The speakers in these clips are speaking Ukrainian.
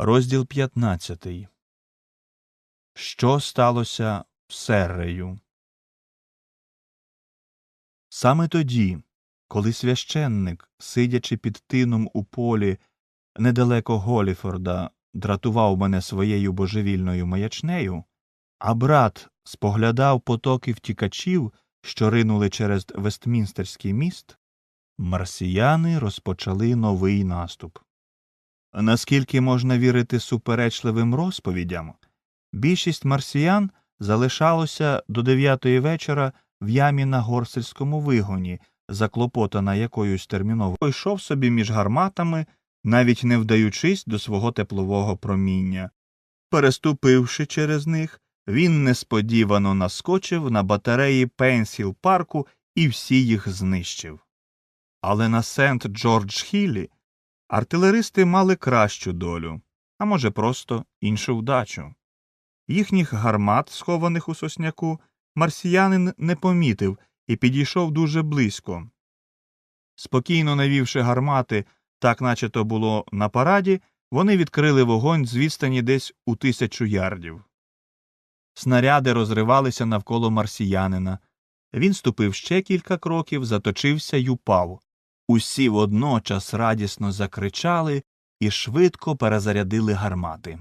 Розділ 15. Що сталося з Серрею? Саме тоді, коли священник, сидячи під тином у полі недалеко Голіфорда, дратував мене своєю божевільною маячнею, а брат споглядав потоки втікачів, що ринули через Вестмінстерський міст, марсіяни розпочали новий наступ. Наскільки можна вірити суперечливим розповідям, більшість марсіян залишалося до дев'ятої вечора в ямі на горсельському вигоні, заклопотана якоюсь терміново, йшов собі між гарматами, навіть не вдаючись до свого теплового проміння. Переступивши через них, він несподівано наскочив на батареї Пенсіл парку і всі їх знищив. Але на Сент Джордж Хіллі артилеристи мали кращу долю, а може, просто іншу вдачу. Їхніх гармат, схованих у сосняку, марсіянин не помітив і підійшов дуже близько. Спокійно навівши гармати, так наче то було на параді, вони відкрили вогонь з відстані десь у тисячу ярдів. Снаряди розривалися навколо марсіянина. Він ступив ще кілька кроків, заточився й упав. Усі водночас радісно закричали і швидко перезарядили гармати.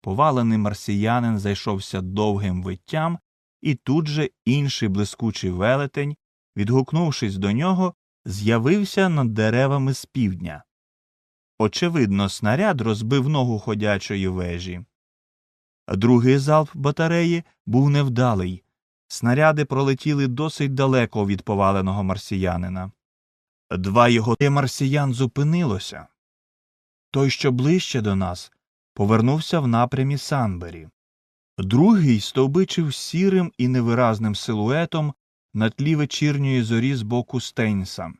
Повалений марсіянин зайшовся довгим виттям, і тут же інший блискучий велетень, відгукнувшись до нього, з'явився над деревами з півдня. Очевидно, снаряд розбив ногу ходячої вежі. Другий залп батареї був невдалий. Снаряди пролетіли досить далеко від поваленого марсіянина. Два його марсіян зупинилося. Той, що ближче до нас, повернувся в напрямі Санбері. Другий стовбичив сірим і невиразним силуетом на тлі вечірньої зорі з боку Стейнса.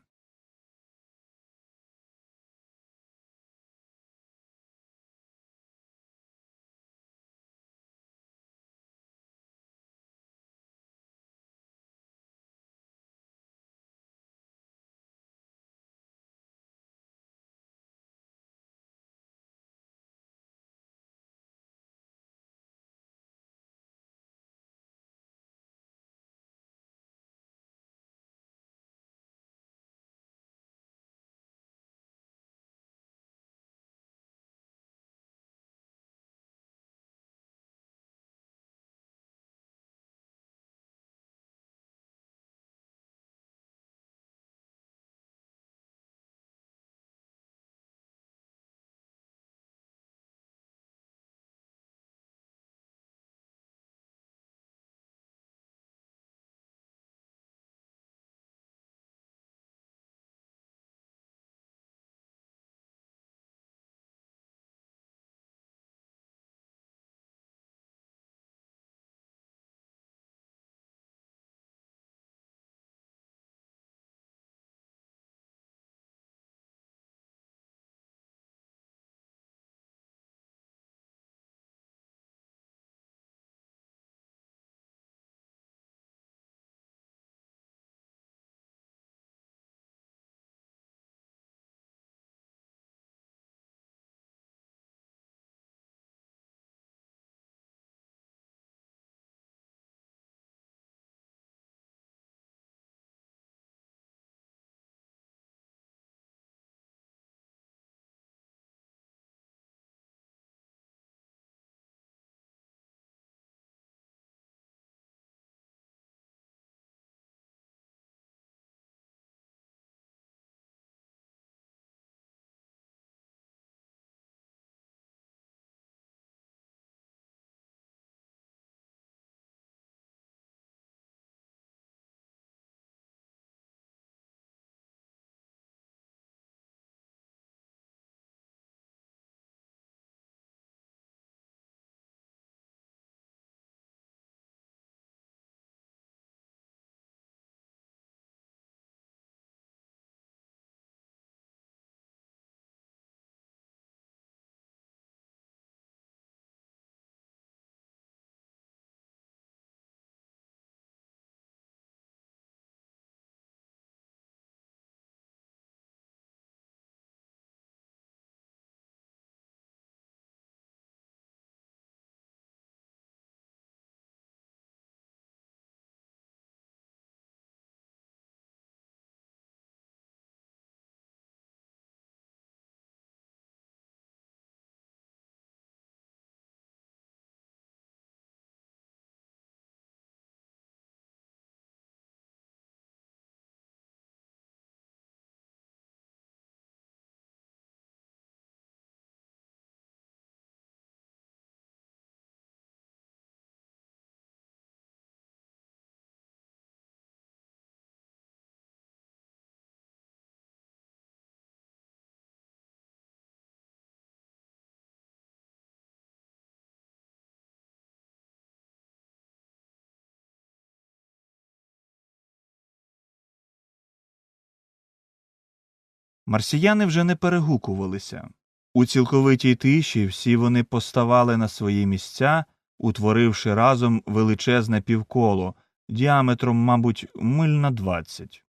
Марсіяни вже не перегукувалися. У цілковитій тиші всі вони поставали на свої місця, утворивши разом величезне півколо, діаметром, мабуть, миль на двадцять.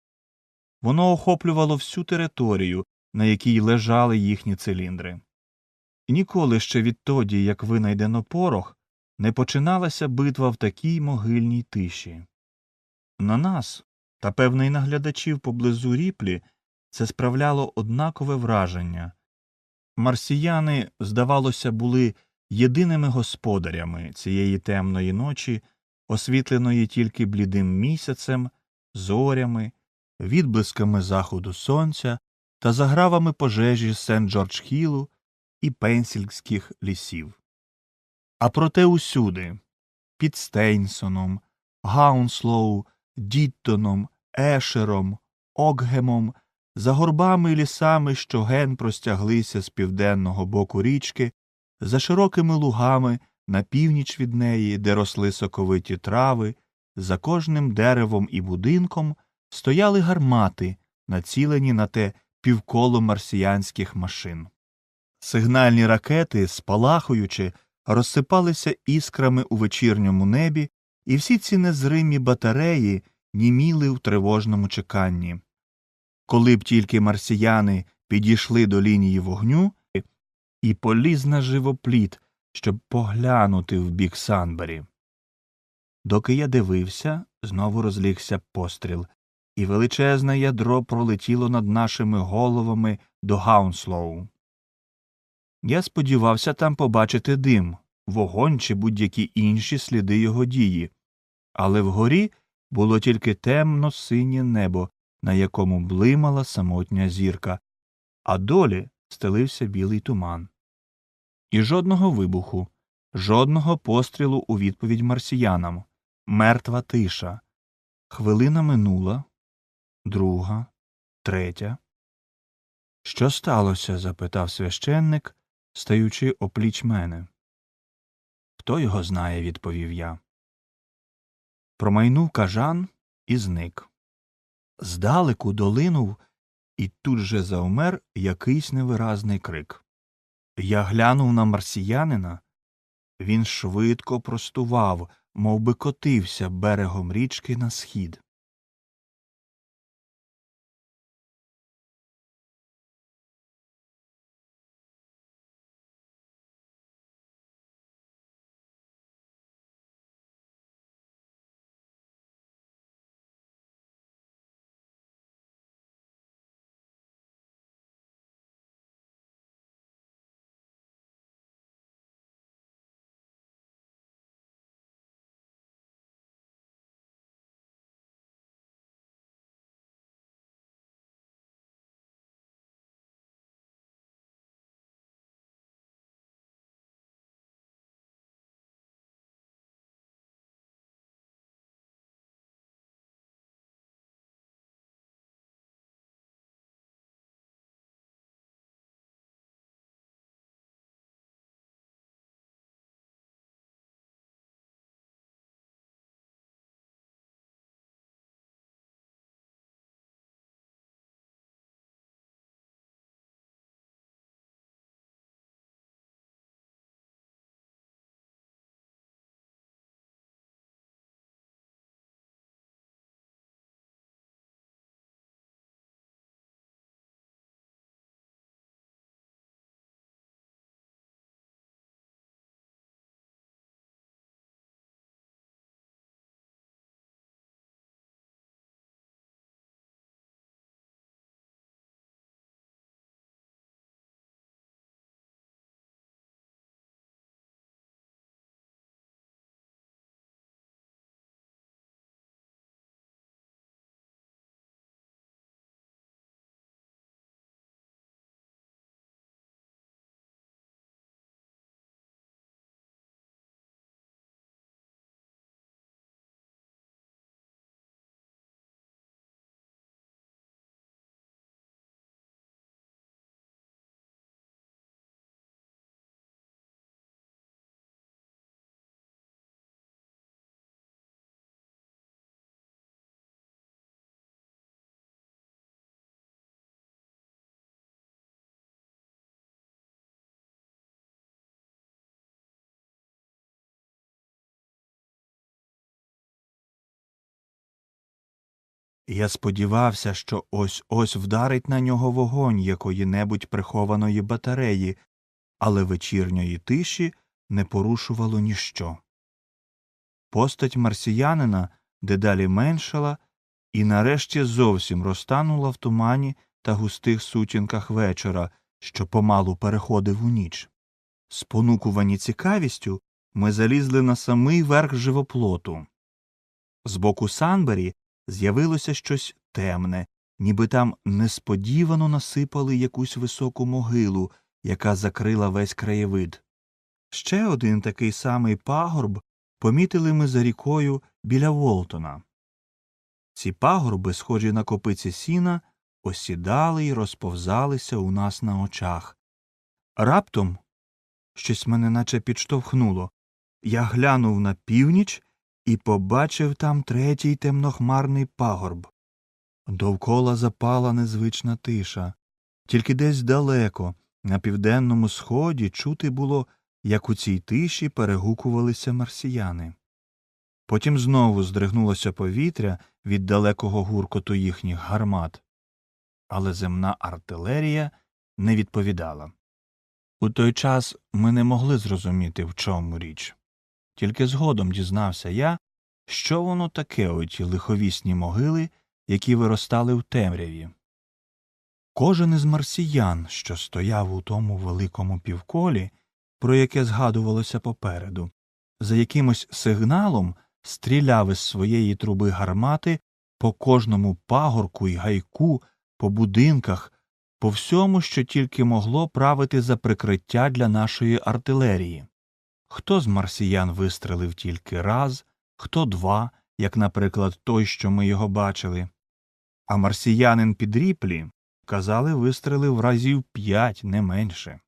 Воно охоплювало всю територію, на якій лежали їхні циліндри. Ніколи ще відтоді, як винайдено порох, не починалася битва в такій могильній тиші. На нас, та певно й на поблизу ріплі, це справляло однакове враження. Марсіяни, здавалося, були єдиними господарями цієї темної ночі, освітленої тільки блідим місяцем, зорями, відблисками заходу сонця та загравами пожежі сент Джордж Хілу і пенсільських лісів. А проте усюди під Стейнсоном, Гаунслоу, Діттоном, Ешером, Окгемом, за горбами і лісами, що ген простяглися з південного боку річки, за широкими лугами на північ від неї, де росли соковиті трави, за кожним деревом і будинком стояли гармати, націлені на те півколо марсіянських машин. Сигнальні ракети, спалахуючи, розсипалися іскрами у вечірньому небі, і всі ці незримі батареї німіли в тривожному чеканні. Коли б тільки марсіяни підійшли до лінії вогню і поліз на живопліт, щоб поглянути в бік Санбері. Доки я дивився, знову розлігся постріл, і величезне ядро пролетіло над нашими головами до Гаунслоу. Я сподівався там побачити дим, вогонь чи будь-які інші сліди його дії, але вгорі було тільки темно синє небо, на якому блимала самотня зірка, а долі стелився білий туман. І жодного вибуху, жодного пострілу у відповідь марсіянам, мертва тиша. Хвилина минула, друга, третя. Що сталося? запитав священник, стаючи опліч мене. Хто його знає, відповів я. Промайнув кажан і зник. Здалеку долинув і тут же завмер якийсь невиразний крик. Я глянув на марсіянина. Він швидко простував, мов би котився берегом річки на схід. Я сподівався, що ось ось вдарить на нього вогонь якої-небудь прихованої батареї, але вечірньої тиші не порушувало ніщо. Постать марсіянина дедалі меншала і нарешті зовсім розтанула в тумані та густих сутінках вечора, що помалу переходив у ніч. Спонукувані цікавістю, ми залізли на самий верх живоплоту. З боку Санбері з'явилося щось темне, ніби там несподівано насипали якусь високу могилу, яка закрила весь краєвид. Ще один такий самий пагорб помітили ми за рікою біля Волтона. Ці пагорби, схожі на копиці сіна, осідали й розповзалися у нас на очах. Раптом щось мене наче підштовхнуло. Я глянув на північ і побачив там третій темнохмарний пагорб. Довкола запала незвична тиша. Тільки десь далеко, на південному сході, чути було, як у цій тиші перегукувалися марсіяни. Потім знову здригнулося повітря від далекого гуркоту їхніх гармат. Але земна артилерія не відповідала. У той час ми не могли зрозуміти, в чому річ. Тільки згодом дізнався я, що воно таке оті лиховісні могили, які виростали в темряві. Кожен із марсіян, що стояв у тому великому півколі, про яке згадувалося попереду, за якимось сигналом стріляв із своєї труби гармати по кожному пагорку й гайку, по будинках, по всьому, що тільки могло правити за прикриття для нашої артилерії. Хто з марсіян вистрелив тільки раз, хто два, як, наприклад, той, що ми його бачили. А марсіянин під ріплі, казали, вистрелив разів п'ять, не менше.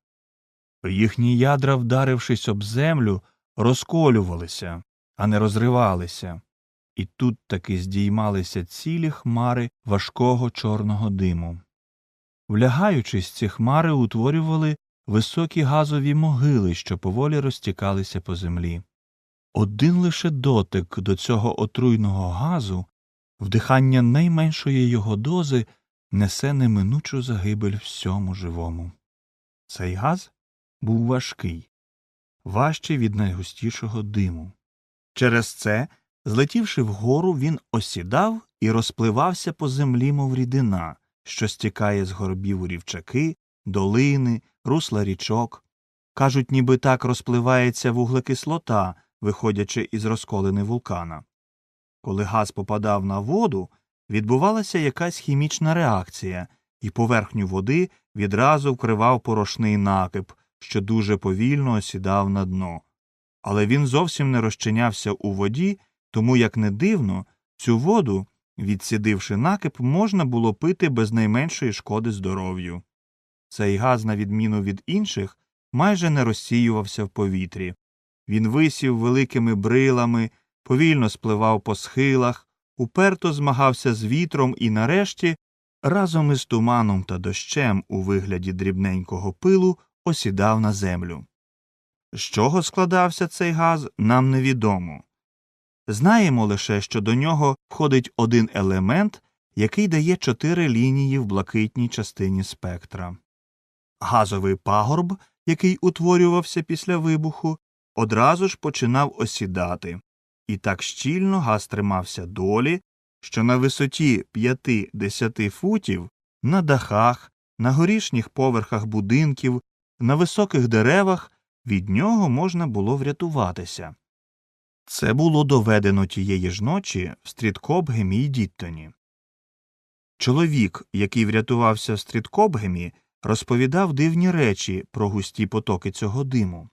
Їхні ядра, вдарившись об землю, розколювалися, а не розривалися, і тут таки здіймалися цілі хмари важкого чорного диму. Влягаючись, ці хмари утворювали високі газові могили, що поволі розтікалися по землі. Один лише дотик до цього отруйного газу, вдихання найменшої його дози несе неминучу загибель всьому живому. Цей газ був важкий, важчий від найгустішого диму. Через це, злетівши вгору, він осідав і розпливався по землі, мов рідина, що стікає з горбів у рівчаки, долини, русла річок. Кажуть, ніби так розпливається вуглекислота, виходячи із розколини вулкана. Коли газ попадав на воду, відбувалася якась хімічна реакція, і поверхню води відразу вкривав порошний накип, що дуже повільно осідав на дно. Але він зовсім не розчинявся у воді, тому, як не дивно, цю воду, відсідивши накип, можна було пити без найменшої шкоди здоров'ю. Цей газ, на відміну від інших, майже не розсіювався в повітрі. Він висів великими брилами, повільно спливав по схилах, уперто змагався з вітром і, нарешті, разом із туманом та дощем у вигляді дрібненького пилу осідав на землю. З чого складався цей газ, нам невідомо. Знаємо лише, що до нього входить один елемент, який дає чотири лінії в блакитній частині спектра. Газовий пагорб, який утворювався після вибуху, одразу ж починав осідати, і так щільно газ тримався долі, що на висоті 5-10 футів на дахах, на горішніх поверхах будинків, на високих деревах від нього можна було врятуватися. Це було доведено тієї ж ночі в Стріткобгемі й Діттоні. Чоловік, який врятувався в Стріткобгемі, розповідав дивні речі про густі потоки цього диму.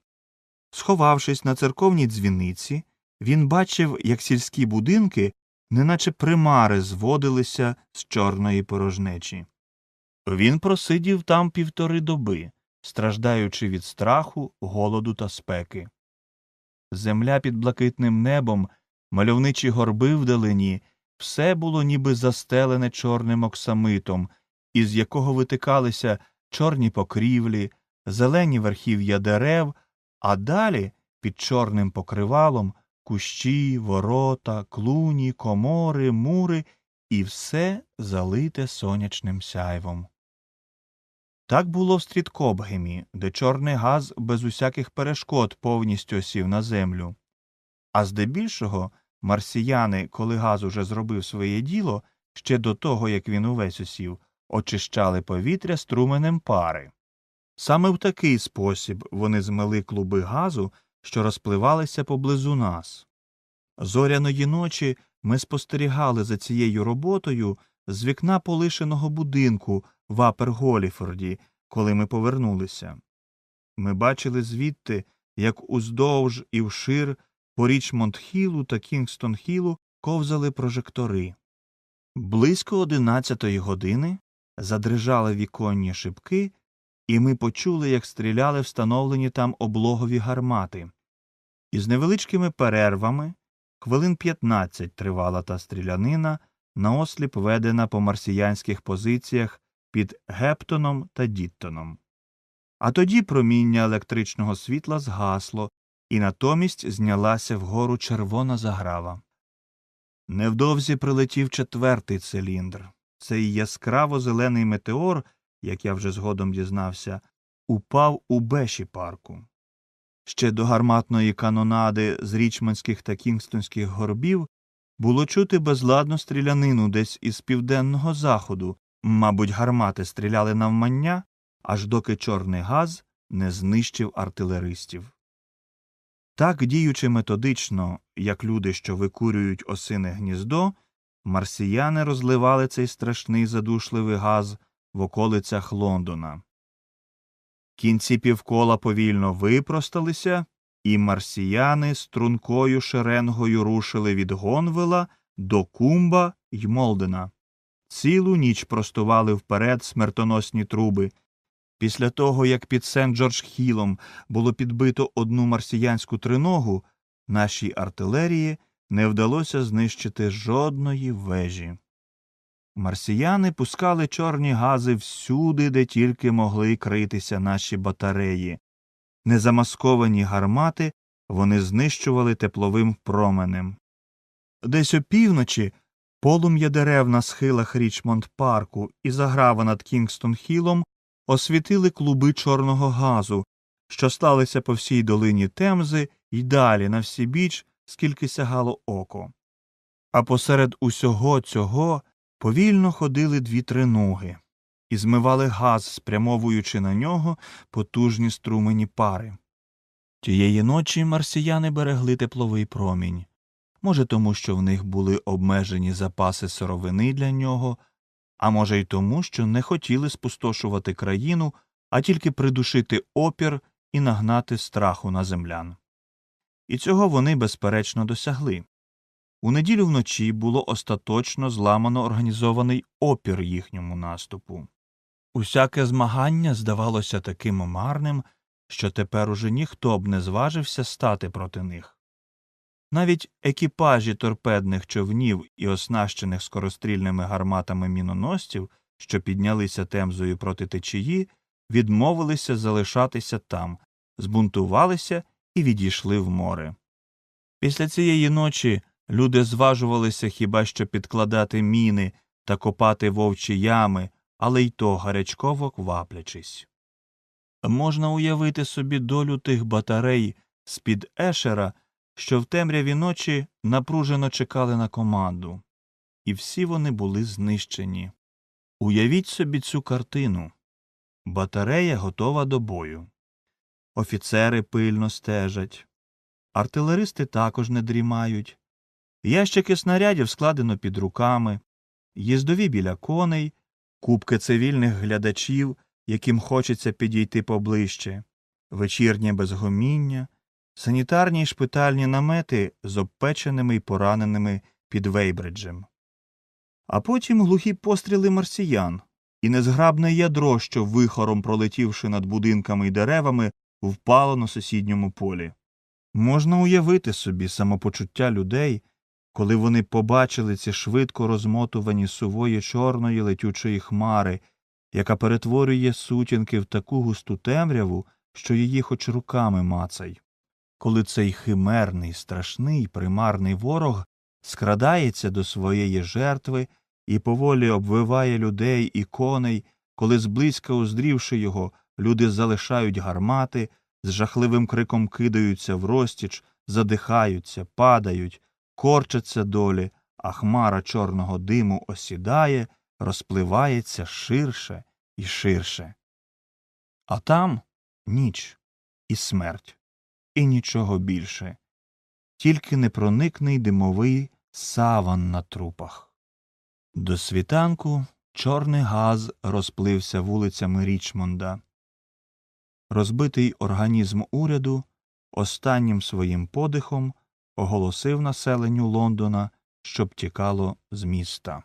Сховавшись на церковній дзвіниці, він бачив, як сільські будинки неначе примари зводилися з чорної порожнечі. Він просидів там півтори доби, страждаючи від страху, голоду та спеки. Земля під блакитним небом, мальовничі горби вдалині, все було ніби застелене чорним оксамитом, із якого витикалися чорні покрівлі, зелені верхів'я дерев, а далі під чорним покривалом кущі, ворота, клуні, комори, мури і все залите сонячним сяйвом. Так було в Стріткобгемі, де чорний газ без усяких перешкод повністю осів на землю. А здебільшого марсіяни, коли газ уже зробив своє діло, ще до того, як він увесь осів, очищали повітря струменем пари. Саме в такий спосіб вони змели клуби газу, що розпливалися поблизу нас. Зоряної ночі ми спостерігали за цією роботою з вікна полишеного будинку в Апер-Голіфорді, коли ми повернулися. Ми бачили звідти, як уздовж і вшир по Річмонд-Хілу та Кінгстон-Хілу ковзали прожектори. Близько одинадцятої години задрижали віконні шибки, і ми почули, як стріляли встановлені там облогові гармати. Із невеличкими перервами хвилин 15 тривала та стрілянина, наосліп ведена по марсіянських позиціях під Гептоном та Діттоном. А тоді проміння електричного світла згасло, і натомість знялася вгору червона заграва. Невдовзі прилетів четвертий циліндр. Цей яскраво зелений метеор, як я вже згодом дізнався, упав у беші парку. Ще до гарматної канонади з річманських та кінгстонських горбів було чути безладну стрілянину десь із південного заходу, мабуть, гармати стріляли навмання, аж доки чорний газ не знищив артилеристів. Так, діючи методично, як люди, що викурюють осине гніздо, марсіяни розливали цей страшний задушливий газ в околицях Лондона. Кінці півкола повільно випросталися, і марсіяни стрункою шеренгою рушили від Гонвела до Кумба й Молдена. Цілу ніч простували вперед смертоносні труби. Після того, як під Сент Джордж Хілом було підбито одну марсіянську триногу, нашій артилерії не вдалося знищити жодної вежі. Марсіяни пускали чорні гази всюди, де тільки могли критися наші батареї. Незамасковані гармати вони знищували тепловим променем. Десь опівночі полум'я дерев на схилах Річмонд парку і заграва над Кінгстон Хілом освітили клуби чорного газу, що сталися по всій долині Темзи й далі на всі біч, скільки сягало око. А посеред усього цього повільно ходили дві триноги і змивали газ, спрямовуючи на нього потужні струмені пари. Тієї ночі марсіяни берегли тепловий промінь. Може, тому, що в них були обмежені запаси сировини для нього, а може й тому, що не хотіли спустошувати країну, а тільки придушити опір і нагнати страху на землян. І цього вони, безперечно, досягли. У неділю вночі було остаточно зламано організований опір їхньому наступу. Усяке змагання здавалося таким марним, що тепер уже ніхто б не зважився стати проти них. Навіть екіпажі торпедних човнів і оснащених скорострільними гарматами міноносців, що піднялися темзою проти течії, відмовилися залишатися там, збунтувалися і відійшли в море. Після цієї ночі люди зважувалися хіба що підкладати міни та копати вовчі ями, але й то гарячково кваплячись. Можна уявити собі долю тих батарей з під ешера, що в темряві ночі напружено чекали на команду, і всі вони були знищені. Уявіть собі цю картину батарея готова до бою. Офіцери пильно стежать, артилеристи також не дрімають, ящики снарядів складено під руками, їздові біля коней, купки цивільних глядачів, яким хочеться підійти поближче, вечірнє безгоміння, санітарні й шпитальні намети з обпеченими й пораненими під Вейбриджем. А потім глухі постріли марсіян, і незграбне ядро, що вихором пролетівши над будинками й деревами, впало на сусідньому полі. Можна уявити собі самопочуття людей, коли вони побачили ці швидко розмотувані сувої чорної летючої хмари, яка перетворює сутінки в таку густу темряву, що її хоч руками мацай. Коли цей химерний, страшний, примарний ворог скрадається до своєї жертви і поволі обвиває людей і коней, коли зблизька уздрівши його, люди залишають гармати, з жахливим криком кидаються в розтіч, задихаються, падають, корчаться долі, а хмара чорного диму осідає, розпливається ширше і ширше. А там ніч і смерть, і нічого більше, тільки непроникний димовий саван на трупах. До світанку чорний газ розплився вулицями Річмонда. Розбитий організм уряду останнім своїм подихом оголосив населенню Лондона, щоб тікало з міста.